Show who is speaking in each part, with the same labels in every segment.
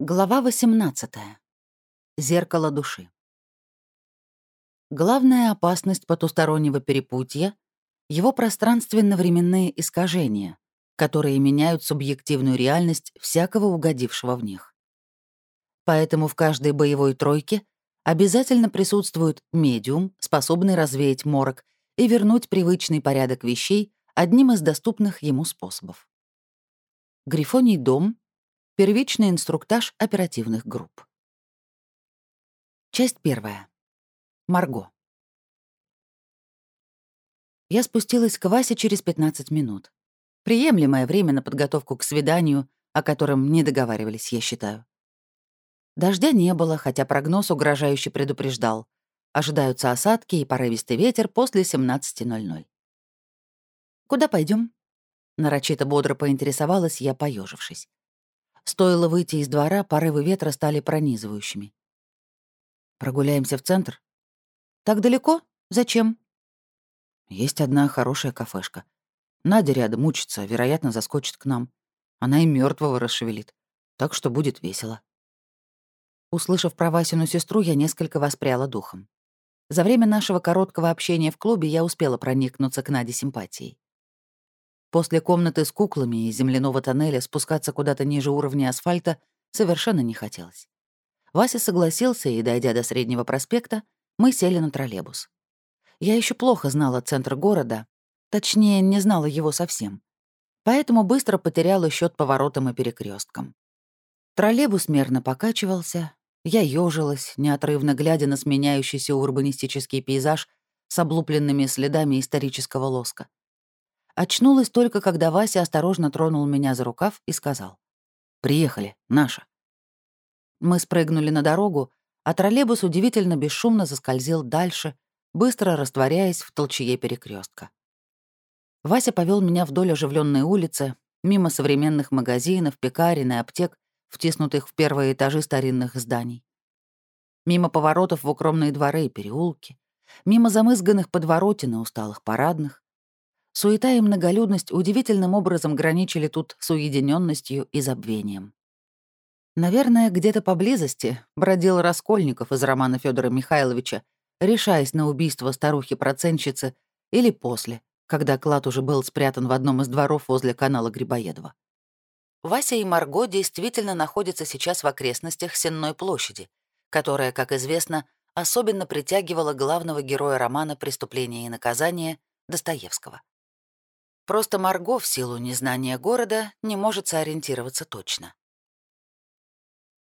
Speaker 1: Глава 18. Зеркало души. Главная опасность потустороннего перепутья — его пространственно-временные искажения, которые меняют субъективную реальность всякого угодившего в них. Поэтому в каждой боевой тройке обязательно присутствует медиум, способный развеять морок и вернуть привычный порядок вещей одним из доступных ему способов. Грифоний дом Первичный инструктаж оперативных групп. Часть первая. Марго. Я спустилась к Васе через 15 минут. Приемлемое время на подготовку к свиданию, о котором не договаривались, я считаю. Дождя не было, хотя прогноз угрожающе предупреждал. Ожидаются осадки и порывистый ветер после 17.00. «Куда пойдем? нарочито бодро поинтересовалась я, поежившись. Стоило выйти из двора, порывы ветра стали пронизывающими. «Прогуляемся в центр?» «Так далеко? Зачем?» «Есть одна хорошая кафешка. Надя рядом учится, вероятно, заскочит к нам. Она и мертвого расшевелит, так что будет весело». Услышав про Васину сестру, я несколько воспряла духом. За время нашего короткого общения в клубе я успела проникнуться к Наде симпатией. После комнаты с куклами и земляного тоннеля спускаться куда-то ниже уровня асфальта совершенно не хотелось. Вася согласился, и, дойдя до Среднего проспекта, мы сели на троллейбус. Я еще плохо знала центр города, точнее, не знала его совсем. Поэтому быстро потеряла счет поворотам и перекресткам. Троллейбус мерно покачивался, я ёжилась, неотрывно глядя на сменяющийся урбанистический пейзаж с облупленными следами исторического лоска. Очнулась только, когда Вася осторожно тронул меня за рукав и сказал. «Приехали, наша». Мы спрыгнули на дорогу, а троллейбус удивительно бесшумно заскользил дальше, быстро растворяясь в толчье перекрестка. Вася повел меня вдоль оживленной улицы, мимо современных магазинов, пекарен и аптек, втиснутых в первые этажи старинных зданий. Мимо поворотов в укромные дворы и переулки, мимо замызганных подворотен и усталых парадных, Суета и многолюдность удивительным образом граничили тут с уединенностью и забвением. Наверное, где-то поблизости бродил Раскольников из романа Федора Михайловича, решаясь на убийство старухи-процентщицы или после, когда клад уже был спрятан в одном из дворов возле канала Грибоедова. Вася и Марго действительно находятся сейчас в окрестностях Сенной площади, которая, как известно, особенно притягивала главного героя романа «Преступление и наказание» Достоевского. Просто Марго в силу незнания города не может сориентироваться точно.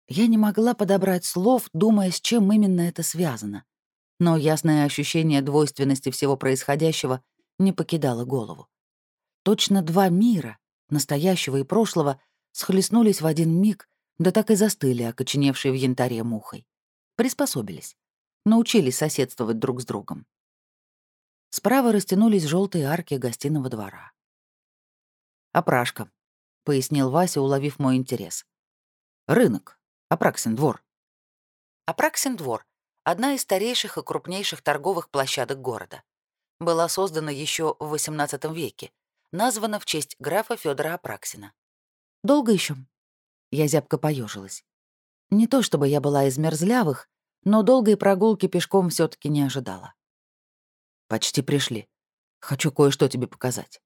Speaker 1: Я не могла подобрать слов, думая, с чем именно это связано. Но ясное ощущение двойственности всего происходящего не покидало голову. Точно два мира, настоящего и прошлого, схлестнулись в один миг, да так и застыли, окоченевшие в янтаре мухой. Приспособились. Научились соседствовать друг с другом. Справа растянулись желтые арки гостиного двора. «Опрашка», — пояснил Вася, уловив мой интерес. «Рынок. Апраксин двор». Апраксин двор — одна из старейших и крупнейших торговых площадок города. Была создана еще в XVIII веке, названа в честь графа Федора Апраксина. «Долго еще? Я зябко поежилась. Не то чтобы я была из мерзлявых, но долгой прогулки пешком все таки не ожидала. «Почти пришли. Хочу кое-что тебе показать».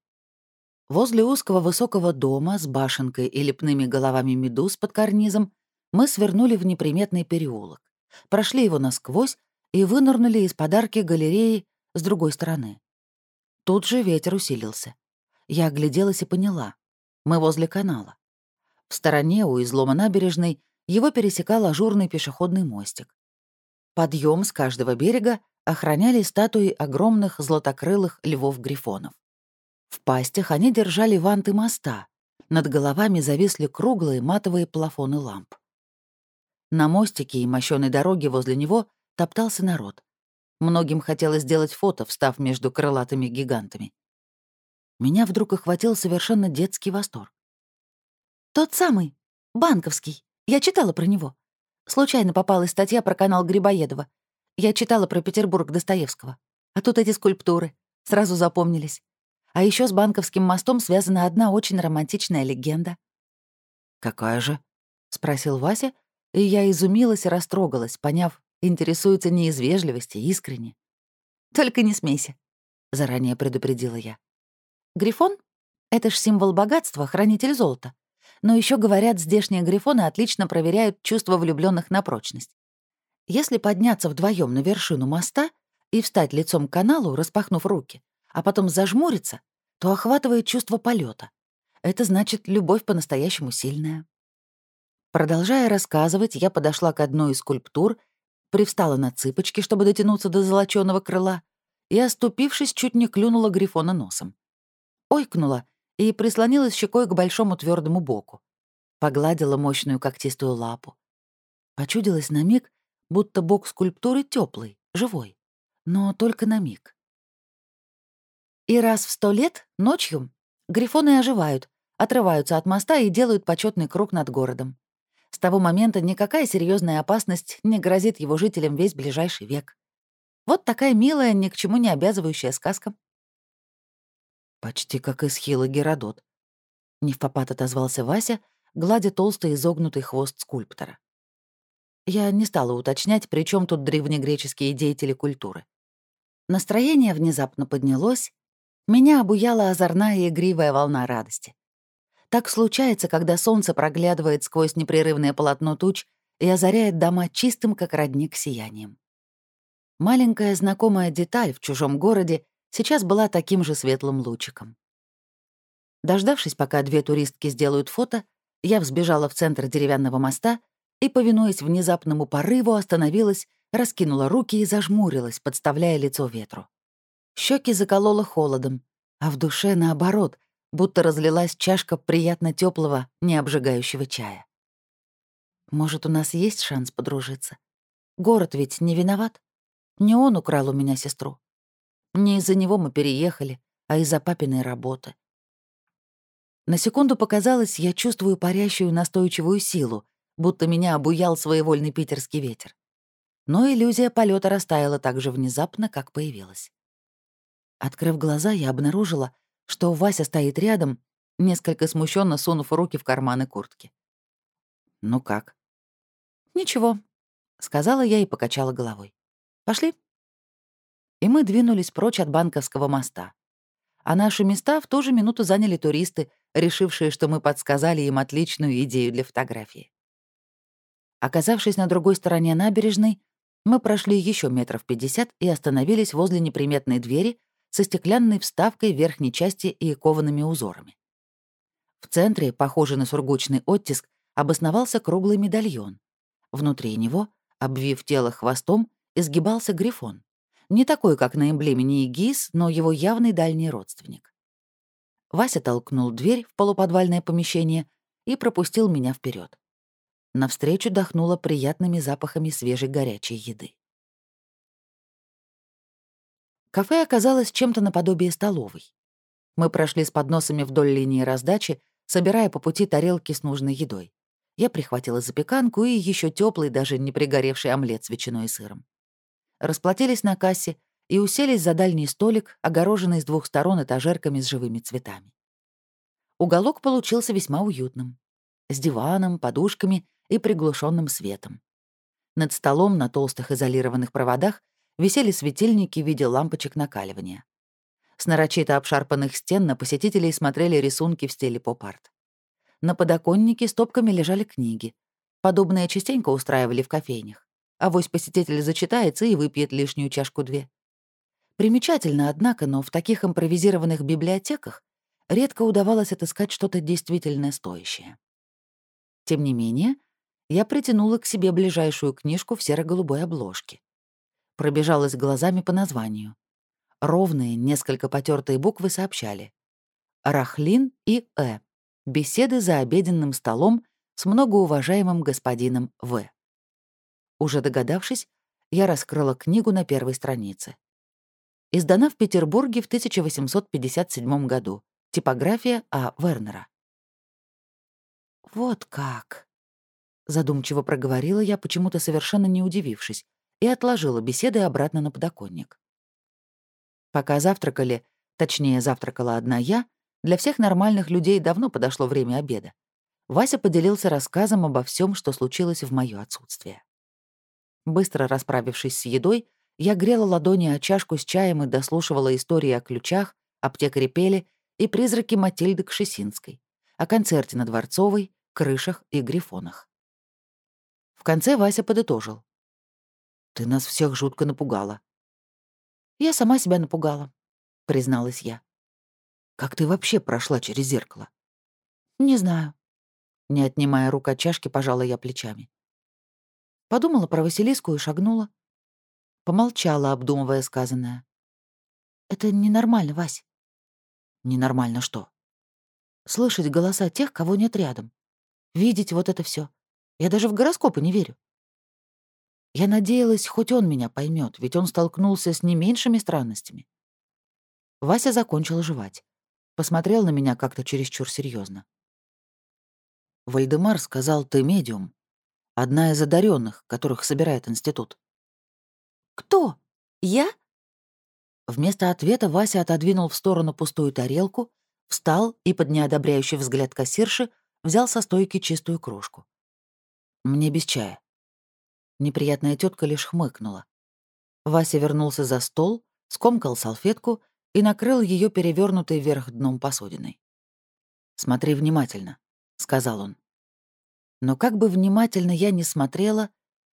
Speaker 1: Возле узкого высокого дома с башенкой и лепными головами медуз под карнизом мы свернули в неприметный переулок, прошли его насквозь и вынырнули из подарки галереи с другой стороны. Тут же ветер усилился. Я огляделась и поняла. Мы возле канала. В стороне у излома набережной его пересекал ажурный пешеходный мостик. Подъем с каждого берега охраняли статуи огромных златокрылых львов-грифонов. В пастях они держали ванты моста. Над головами зависли круглые матовые плафоны ламп. На мостике и мощёной дороге возле него топтался народ. Многим хотелось сделать фото, встав между крылатыми гигантами. Меня вдруг охватил совершенно детский восторг. «Тот самый, банковский. Я читала про него. Случайно попалась статья про канал Грибоедова. Я читала про Петербург Достоевского. А тут эти скульптуры. Сразу запомнились. А еще с банковским мостом связана одна очень романтичная легенда. «Какая же?» — спросил Вася, и я изумилась и растрогалась, поняв, интересуется не из вежливости, искренне. «Только не смейся», — заранее предупредила я. «Грифон — это ж символ богатства, хранитель золота. Но еще говорят, здешние грифоны отлично проверяют чувства влюбленных на прочность. Если подняться вдвоем на вершину моста и встать лицом к каналу, распахнув руки, а потом зажмуриться, то охватывает чувство полета. Это значит, любовь по-настоящему сильная. Продолжая рассказывать, я подошла к одной из скульптур, привстала на цыпочки, чтобы дотянуться до золочёного крыла, и, оступившись, чуть не клюнула Грифона носом. Ойкнула и прислонилась щекой к большому твердому боку. Погладила мощную когтистую лапу. Почудилась на миг, будто бок скульптуры теплый, живой, но только на миг. И раз в сто лет, ночью, грифоны оживают, отрываются от моста и делают почетный круг над городом. С того момента никакая серьезная опасность не грозит его жителям весь ближайший век. Вот такая милая, ни к чему не обязывающая сказка. Почти как из Хила Геродот. Не в попад отозвался Вася, гладя толстый изогнутый хвост скульптора. Я не стала уточнять, при чем тут древнегреческие деятели культуры. Настроение внезапно поднялось, меня обуяла озорная и игривая волна радости. Так случается, когда солнце проглядывает сквозь непрерывное полотно туч и озаряет дома чистым, как родник, сиянием. Маленькая знакомая деталь в чужом городе сейчас была таким же светлым лучиком. Дождавшись, пока две туристки сделают фото, я взбежала в центр деревянного моста и, повинуясь внезапному порыву, остановилась, раскинула руки и зажмурилась, подставляя лицо ветру. Щеки заколола холодом, а в душе, наоборот, будто разлилась чашка приятно теплого, не обжигающего чая. Может, у нас есть шанс подружиться? Город ведь не виноват. Не он украл у меня сестру. Не из-за него мы переехали, а из-за папиной работы. На секунду показалось, я чувствую парящую настойчивую силу, будто меня обуял своевольный питерский ветер. Но иллюзия полета растаяла так же внезапно, как появилась. Открыв глаза, я обнаружила, что Вася стоит рядом, несколько смущенно сунув руки в карманы куртки. «Ну как?» «Ничего», — сказала я и покачала головой. «Пошли?» И мы двинулись прочь от банковского моста. А наши места в ту же минуту заняли туристы, решившие, что мы подсказали им отличную идею для фотографии. Оказавшись на другой стороне набережной, мы прошли еще метров пятьдесят и остановились возле неприметной двери, со стеклянной вставкой верхней части и коваными узорами. В центре, похожий на сургучный оттиск, обосновался круглый медальон. Внутри него, обвив тело хвостом, изгибался грифон. Не такой, как на эмблеме Ниегис, но его явный дальний родственник. Вася толкнул дверь в полуподвальное помещение и пропустил меня вперед. Навстречу дохнуло приятными запахами свежей горячей еды. Кафе оказалось чем-то наподобие столовой. Мы прошли с подносами вдоль линии раздачи, собирая по пути тарелки с нужной едой. Я прихватила запеканку и еще теплый, даже не пригоревший омлет с ветчиной и сыром. Расплатились на кассе и уселись за дальний столик, огороженный с двух сторон этажерками с живыми цветами. Уголок получился весьма уютным. С диваном, подушками и приглушенным светом. Над столом на толстых изолированных проводах висели светильники в виде лампочек накаливания. С нарочито обшарпанных стен на посетителей смотрели рисунки в стиле поп-арт. На подоконнике стопками лежали книги. Подобное частенько устраивали в кофейнях. А вось посетитель зачитается и выпьет лишнюю чашку-две. Примечательно, однако, но в таких импровизированных библиотеках редко удавалось отыскать что-то действительно стоящее. Тем не менее, я притянула к себе ближайшую книжку в серо-голубой обложке пробежалась глазами по названию. Ровные, несколько потертые буквы сообщали. Рахлин и Э. Беседы за обеденным столом с многоуважаемым господином В. Уже догадавшись, я раскрыла книгу на первой странице. Издана в Петербурге в 1857 году. Типография А. Вернера. «Вот как!» — задумчиво проговорила я, почему-то совершенно не удивившись, и отложила беседы обратно на подоконник. Пока завтракали, точнее, завтракала одна я, для всех нормальных людей давно подошло время обеда. Вася поделился рассказом обо всем, что случилось в моё отсутствие. Быстро расправившись с едой, я грела ладони о чашку с чаем и дослушивала истории о ключах, аптекаре Пеле и призраке Матильды Кшесинской, о концерте на Дворцовой, крышах и грифонах. В конце Вася подытожил. «Ты нас всех жутко напугала». «Я сама себя напугала», — призналась я. «Как ты вообще прошла через зеркало?» «Не знаю». Не отнимая рук от чашки, пожала я плечами. Подумала про Василиску и шагнула. Помолчала, обдумывая сказанное. «Это ненормально, Вась». «Ненормально что?» «Слышать голоса тех, кого нет рядом. Видеть вот это все. Я даже в гороскопы не верю». Я надеялась, хоть он меня поймет, ведь он столкнулся с не меньшими странностями. Вася закончил жевать. Посмотрел на меня как-то чересчур серьезно. Вальдемар сказал, ты медиум. Одна из одаренных, которых собирает институт. «Кто? Я?» Вместо ответа Вася отодвинул в сторону пустую тарелку, встал и под неодобряющий взгляд кассирши взял со стойки чистую кружку. «Мне без чая». Неприятная тетка лишь хмыкнула. Вася вернулся за стол, скомкал салфетку и накрыл ее перевернутой вверх дном посудиной. «Смотри внимательно», — сказал он. Но как бы внимательно я ни смотрела,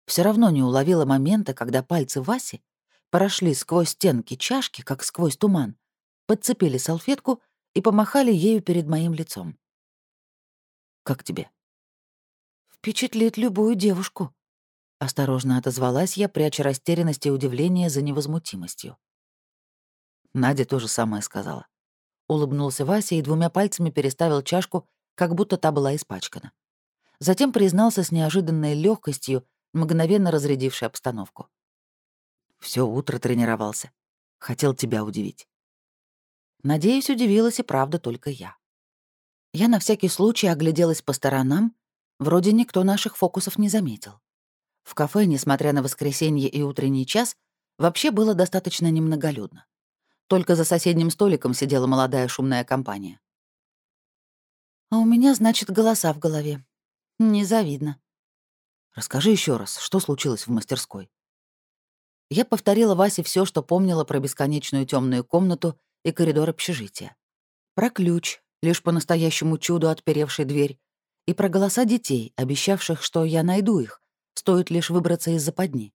Speaker 1: все равно не уловила момента, когда пальцы Васи прошли сквозь стенки чашки, как сквозь туман, подцепили салфетку и помахали ею перед моим лицом. «Как тебе?» «Впечатлит любую девушку», — осторожно отозвалась я, пряча растерянность и удивление за невозмутимостью. Надя то же самое сказала. Улыбнулся Вася и двумя пальцами переставил чашку, как будто та была испачкана. Затем признался с неожиданной легкостью, мгновенно разрядившей обстановку. Все утро тренировался. Хотел тебя удивить. Надеюсь, удивилась и правда только я. Я на всякий случай огляделась по сторонам, вроде никто наших фокусов не заметил. В кафе, несмотря на воскресенье и утренний час, вообще было достаточно немноголюдно. Только за соседним столиком сидела молодая шумная компания. «А у меня, значит, голоса в голове. Незавидно. Расскажи еще раз, что случилось в мастерской. Я повторила Васе все, что помнила про бесконечную темную комнату и коридор общежития. Про ключ, лишь по настоящему чуду отперевший дверь, и про голоса детей, обещавших, что я найду их, стоит лишь выбраться из западни.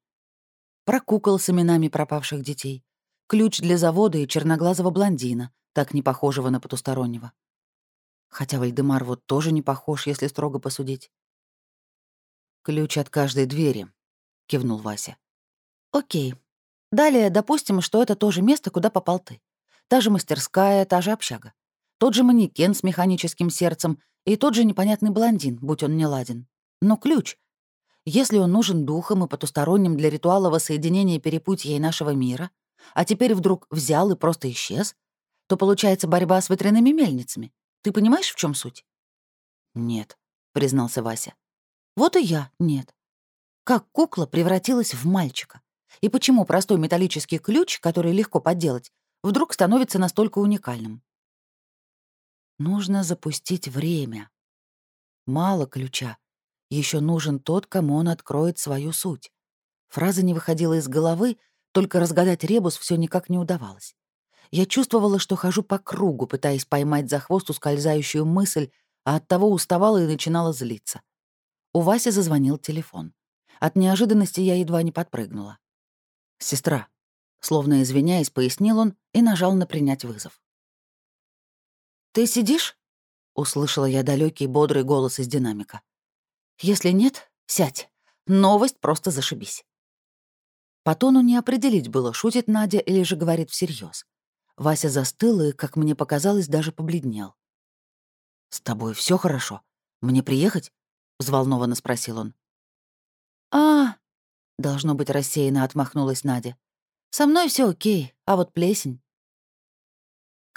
Speaker 1: Про кукол с именами пропавших детей, ключ для завода и черноглазого блондина, так не похожего на потустороннего. Хотя Вальдемар вот тоже не похож, если строго посудить. «Ключ от каждой двери», — кивнул Вася. «Окей. Далее допустим, что это то же место, куда попал ты. Та же мастерская, та же общага. Тот же манекен с механическим сердцем и тот же непонятный блондин, будь он не ладен. Но ключ. Если он нужен духом и потусторонним для ритуала воссоединения перепутья и нашего мира, а теперь вдруг взял и просто исчез, то получается борьба с ветряными мельницами. Ты понимаешь, в чем суть?» «Нет», — признался Вася. «Вот и я нет. Как кукла превратилась в мальчика? И почему простой металлический ключ, который легко подделать, вдруг становится настолько уникальным?» Нужно запустить время. Мало ключа. Еще нужен тот, кому он откроет свою суть. Фраза не выходила из головы, только разгадать ребус все никак не удавалось. Я чувствовала, что хожу по кругу, пытаясь поймать за хвост ускользающую мысль, а оттого уставала и начинала злиться. У Васи зазвонил телефон. От неожиданности я едва не подпрыгнула. «Сестра», — словно извиняясь, пояснил он и нажал на принять вызов. «Ты сидишь?» — услышала я далекий бодрый голос из динамика. «Если нет, сядь. Новость просто зашибись». По тону не определить было, шутит Надя или же говорит всерьез. Вася застыл и, как мне показалось, даже побледнел. «С тобой все хорошо? Мне приехать?» — взволнованно спросил он. «А, — должно быть, рассеянно отмахнулась Надя. «Со мной все окей, а вот плесень».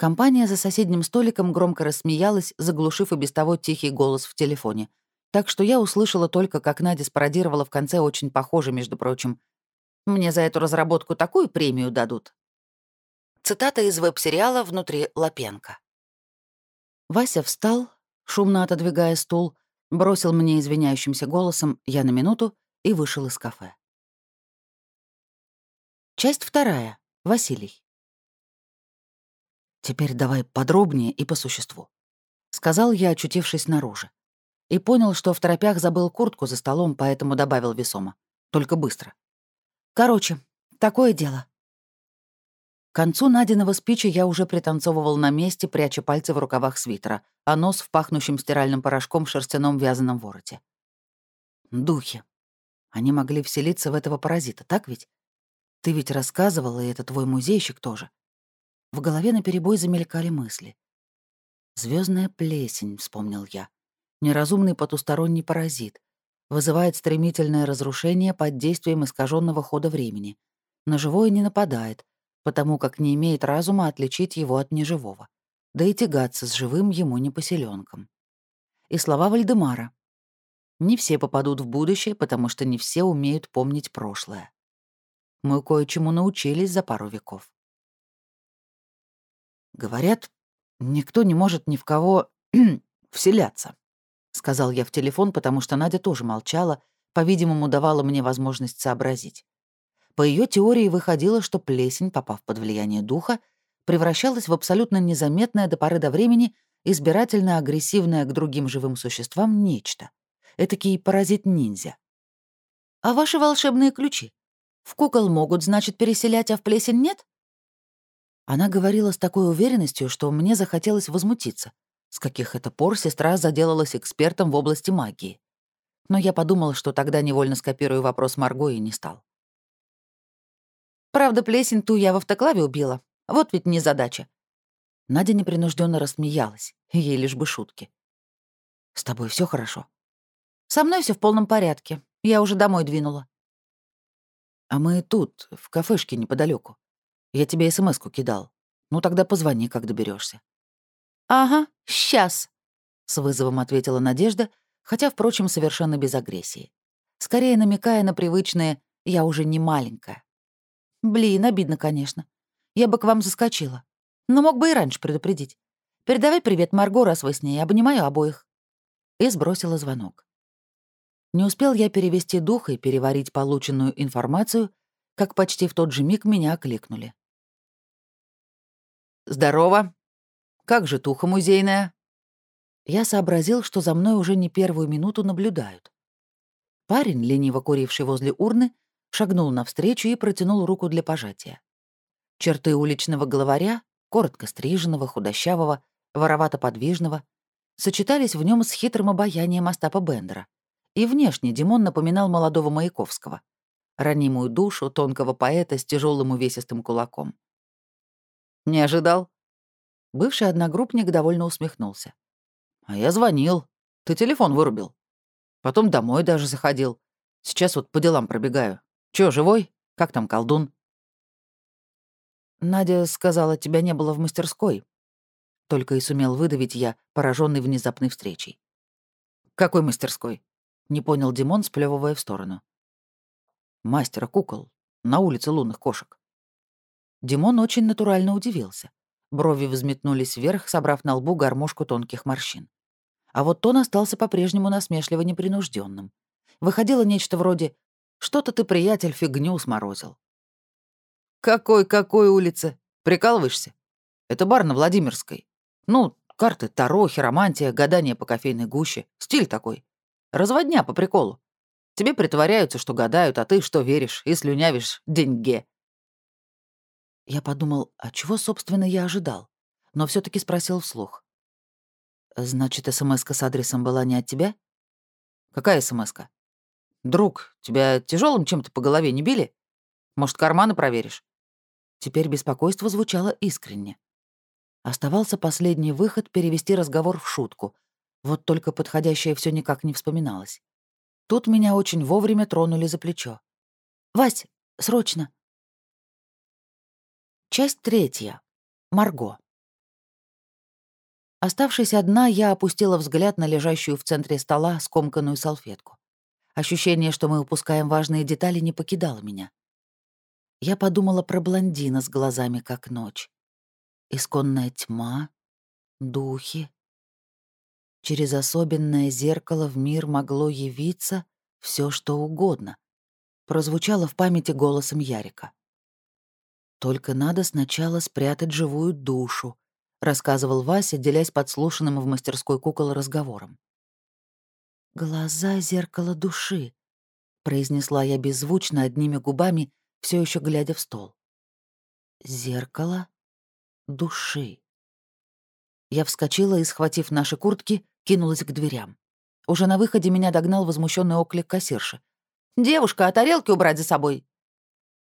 Speaker 1: Компания за соседним столиком громко рассмеялась, заглушив и без того тихий голос в телефоне. Так что я услышала только, как Надя спародировала в конце очень похоже, между прочим. «Мне за эту разработку такую премию дадут, Цитата из веб-сериала «Внутри Лапенко». Вася встал, шумно отодвигая стул, Бросил мне извиняющимся голосом «я на минуту» и вышел из кафе. Часть вторая. Василий. «Теперь давай подробнее и по существу», — сказал я, очутившись снаружи. И понял, что в торопях забыл куртку за столом, поэтому добавил весомо. Только быстро. «Короче, такое дело». К концу Надиного спичи я уже пританцовывал на месте, пряча пальцы в рукавах свитера, а нос в пахнущем стиральным порошком шерстяном вязаном вороте. Духи. Они могли вселиться в этого паразита, так ведь? Ты ведь рассказывала, и это твой музейщик тоже. В голове наперебой замелькали мысли. Звездная плесень», — вспомнил я. «Неразумный потусторонний паразит. Вызывает стремительное разрушение под действием искаженного хода времени. На живое не нападает, потому как не имеет разума отличить его от неживого. Да и тягаться с живым ему не по силёнкам». И слова Вальдемара. «Не все попадут в будущее, потому что не все умеют помнить прошлое. Мы кое-чему научились за пару веков. Говорят, никто не может ни в кого вселяться, сказал я в телефон, потому что Надя тоже молчала, по-видимому, давала мне возможность сообразить. По ее теории выходило, что плесень, попав под влияние духа, превращалась в абсолютно незаметное до поры до времени избирательно агрессивное к другим живым существам нечто. Этакий паразит-ниндзя. «А ваши волшебные ключи?» В кукол могут, значит, переселять, а в плесень нет? Она говорила с такой уверенностью, что мне захотелось возмутиться. С каких это пор сестра заделалась экспертом в области магии. Но я подумал, что тогда невольно скопирую вопрос Марго и не стал. Правда, плесень ту я в автоклаве убила. Вот ведь незадача. Надя непринужденно рассмеялась, ей лишь бы шутки. «С тобой все хорошо?» «Со мной все в полном порядке. Я уже домой двинула». А мы тут, в кафешке неподалеку. Я тебе смс-ку кидал. Ну тогда позвони, как доберешься. Ага, сейчас, с вызовом ответила Надежда, хотя, впрочем, совершенно без агрессии. Скорее намекая на привычное «я уже не маленькая». Блин, обидно, конечно. Я бы к вам заскочила. Но мог бы и раньше предупредить. Передавай привет Марго, раз вы с ней. Обнимаю обоих. И сбросила звонок. Не успел я перевести дух и переварить полученную информацию, как почти в тот же миг меня окликнули. «Здорово! Как же туха музейная?» Я сообразил, что за мной уже не первую минуту наблюдают. Парень, лениво куривший возле урны, шагнул навстречу и протянул руку для пожатия. Черты уличного главаря, коротко стриженного, худощавого, воровато-подвижного, сочетались в нем с хитрым обаянием Остапа Бендера. И внешне Димон напоминал молодого Маяковского. Ранимую душу тонкого поэта с тяжелым увесистым кулаком. «Не ожидал?» Бывший одногруппник довольно усмехнулся. «А я звонил. Ты телефон вырубил. Потом домой даже заходил. Сейчас вот по делам пробегаю. Чё, живой? Как там колдун?» «Надя сказала, тебя не было в мастерской». Только и сумел выдавить я, пораженный внезапной встречей. «Какой мастерской?» — не понял Димон, сплевывая в сторону. «Мастера кукол. На улице лунных кошек». Димон очень натурально удивился. Брови взметнулись вверх, собрав на лбу гармошку тонких морщин. А вот тон остался по-прежнему насмешливо непринужденным. Выходило нечто вроде «Что-то ты, приятель, фигню сморозил». «Какой-какой улице? Прикалываешься? Это бар на Владимирской. Ну, карты Таро, хиромантия, гадание по кофейной гуще. Стиль такой. Разводня по приколу. Тебе притворяются, что гадают, а ты что веришь и слюнявишь деньги. Я подумал, а чего, собственно, я ожидал? Но все таки спросил вслух. «Значит, смс с адресом была не от тебя?» «Какая смс -ка? Друг, тебя тяжелым чем-то по голове не били? Может, карманы проверишь?» Теперь беспокойство звучало искренне. Оставался последний выход перевести разговор в шутку, вот только подходящее все никак не вспоминалось. Тут меня очень вовремя тронули за плечо. «Вась, срочно!» Часть третья. Марго. Оставшись одна, я опустила взгляд на лежащую в центре стола скомканную салфетку. Ощущение, что мы упускаем важные детали, не покидало меня. Я подумала про блондина с глазами, как ночь. Исконная тьма, духи, Через особенное зеркало в мир могло явиться все, что угодно. Прозвучало в памяти голосом Ярика. «Только надо сначала спрятать живую душу», — рассказывал Вася, делясь подслушанным в мастерской кукол разговором. «Глаза — зеркало души», — произнесла я беззвучно одними губами, все еще глядя в стол. «Зеркало души». Я вскочила и, схватив наши куртки, кинулась к дверям. Уже на выходе меня догнал возмущенный оклик кассирши. «Девушка, а тарелки убрать за собой?»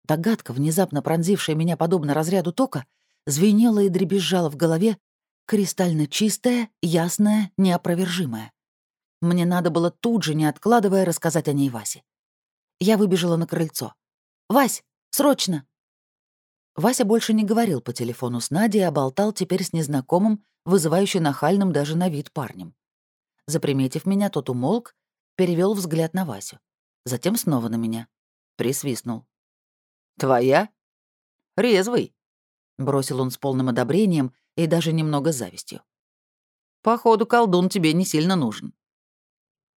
Speaker 1: Догадка, внезапно пронзившая меня подобно разряду тока, звенела и дребезжала в голове, кристально чистая, ясная, неопровержимая. Мне надо было тут же, не откладывая, рассказать о ней Васе. Я выбежала на крыльцо. «Вась, срочно!» Вася больше не говорил по телефону с Надей, а болтал теперь с незнакомым, вызывающе нахальным даже на вид парнем. Заприметив меня, тот умолк, перевел взгляд на Васю. Затем снова на меня. Присвистнул. «Твоя? Резвый!» — бросил он с полным одобрением и даже немного завистью. «Походу, колдун тебе не сильно нужен».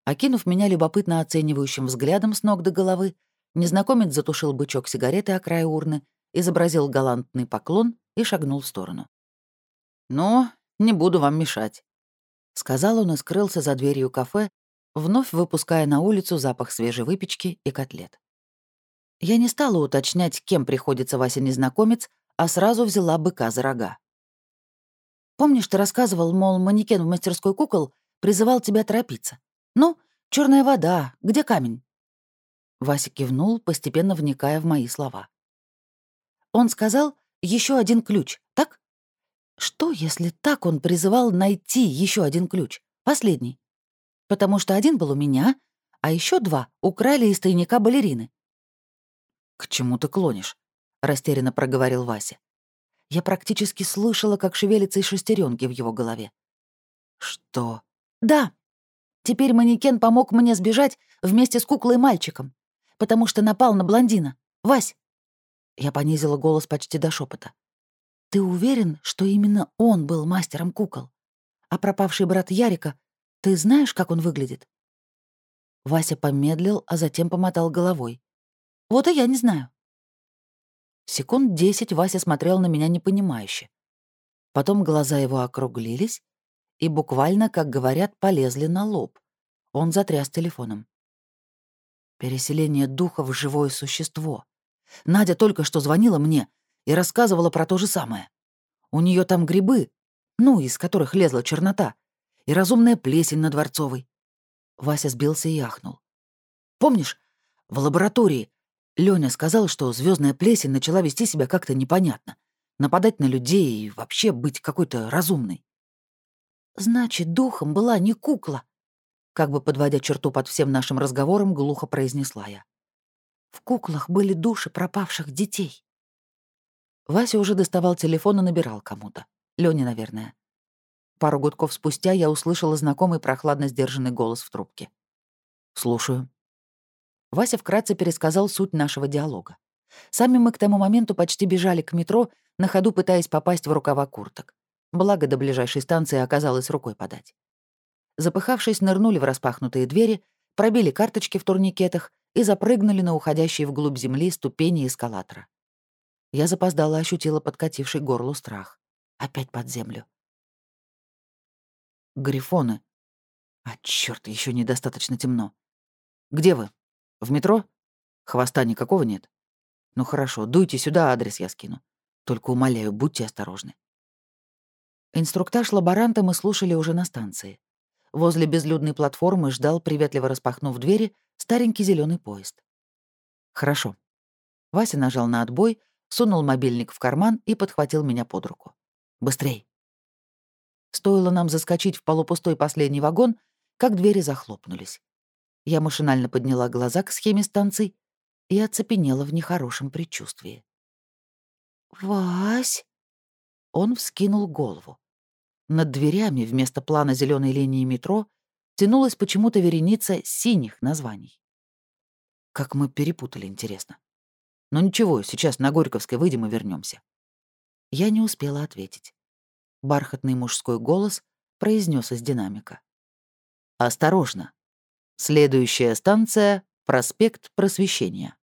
Speaker 1: Окинув меня любопытно оценивающим взглядом с ног до головы, незнакомец затушил бычок сигареты о край урны, изобразил галантный поклон и шагнул в сторону. «Ну, не буду вам мешать», — сказал он и скрылся за дверью кафе, вновь выпуская на улицу запах свежей выпечки и котлет. Я не стала уточнять, кем приходится Вася незнакомец, а сразу взяла быка за рога. «Помнишь, ты рассказывал, мол, манекен в мастерской кукол призывал тебя торопиться? Ну, черная вода, где камень?» Вася кивнул, постепенно вникая в мои слова. Он сказал, еще один ключ, так? Что, если так он призывал найти еще один ключ, последний? Потому что один был у меня, а еще два украли из тайника балерины. «К чему ты клонишь?» — растерянно проговорил Вася. Я практически слышала, как шевелятся и шестеренки в его голове. «Что?» «Да. Теперь манекен помог мне сбежать вместе с куклой-мальчиком, потому что напал на блондина. Вась!» Я понизила голос почти до шепота. Ты уверен, что именно он был мастером кукол? А пропавший брат Ярика, ты знаешь, как он выглядит?» Вася помедлил, а затем помотал головой. «Вот и я не знаю». Секунд десять Вася смотрел на меня непонимающе. Потом глаза его округлились и буквально, как говорят, полезли на лоб. Он затряс телефоном. Переселение духа в живое существо. Надя только что звонила мне — и рассказывала про то же самое. У нее там грибы, ну, из которых лезла чернота, и разумная плесень на Дворцовой. Вася сбился и ахнул. «Помнишь, в лаборатории Лёня сказал, что звездная плесень начала вести себя как-то непонятно, нападать на людей и вообще быть какой-то разумной?» «Значит, духом была не кукла», как бы подводя черту под всем нашим разговором, глухо произнесла я. В куклах были души пропавших детей. Вася уже доставал телефон и набирал кому-то. Лёне, наверное. Пару гудков спустя я услышала знакомый прохладно сдержанный голос в трубке. «Слушаю». Вася вкратце пересказал суть нашего диалога. Сами мы к тому моменту почти бежали к метро, на ходу пытаясь попасть в рукава курток. Благо, до ближайшей станции оказалось рукой подать. Запыхавшись, нырнули в распахнутые двери, пробили карточки в турникетах и запрыгнули на уходящие вглубь земли ступени эскалатора. Я запоздала ощутила подкативший горлу страх. Опять под землю. Грифоны. А чёрт, еще недостаточно темно. Где вы? В метро? Хвоста никакого нет? Ну хорошо, дуйте сюда, адрес я скину. Только умоляю, будьте осторожны. Инструктаж лаборанта мы слушали уже на станции. Возле безлюдной платформы ждал, приветливо распахнув двери, старенький зеленый поезд. Хорошо. Вася нажал на отбой, сунул мобильник в карман и подхватил меня под руку. «Быстрей!» Стоило нам заскочить в полупустой последний вагон, как двери захлопнулись. Я машинально подняла глаза к схеме станций и оцепенела в нехорошем предчувствии. «Вась!» Он вскинул голову. Над дверями вместо плана зеленой линии метро тянулась почему-то вереница синих названий. Как мы перепутали, интересно. Но ничего, сейчас на Горьковской выйдем и вернемся. Я не успела ответить. Бархатный мужской голос произнес из динамика. Осторожно. Следующая станция — проспект Просвещения.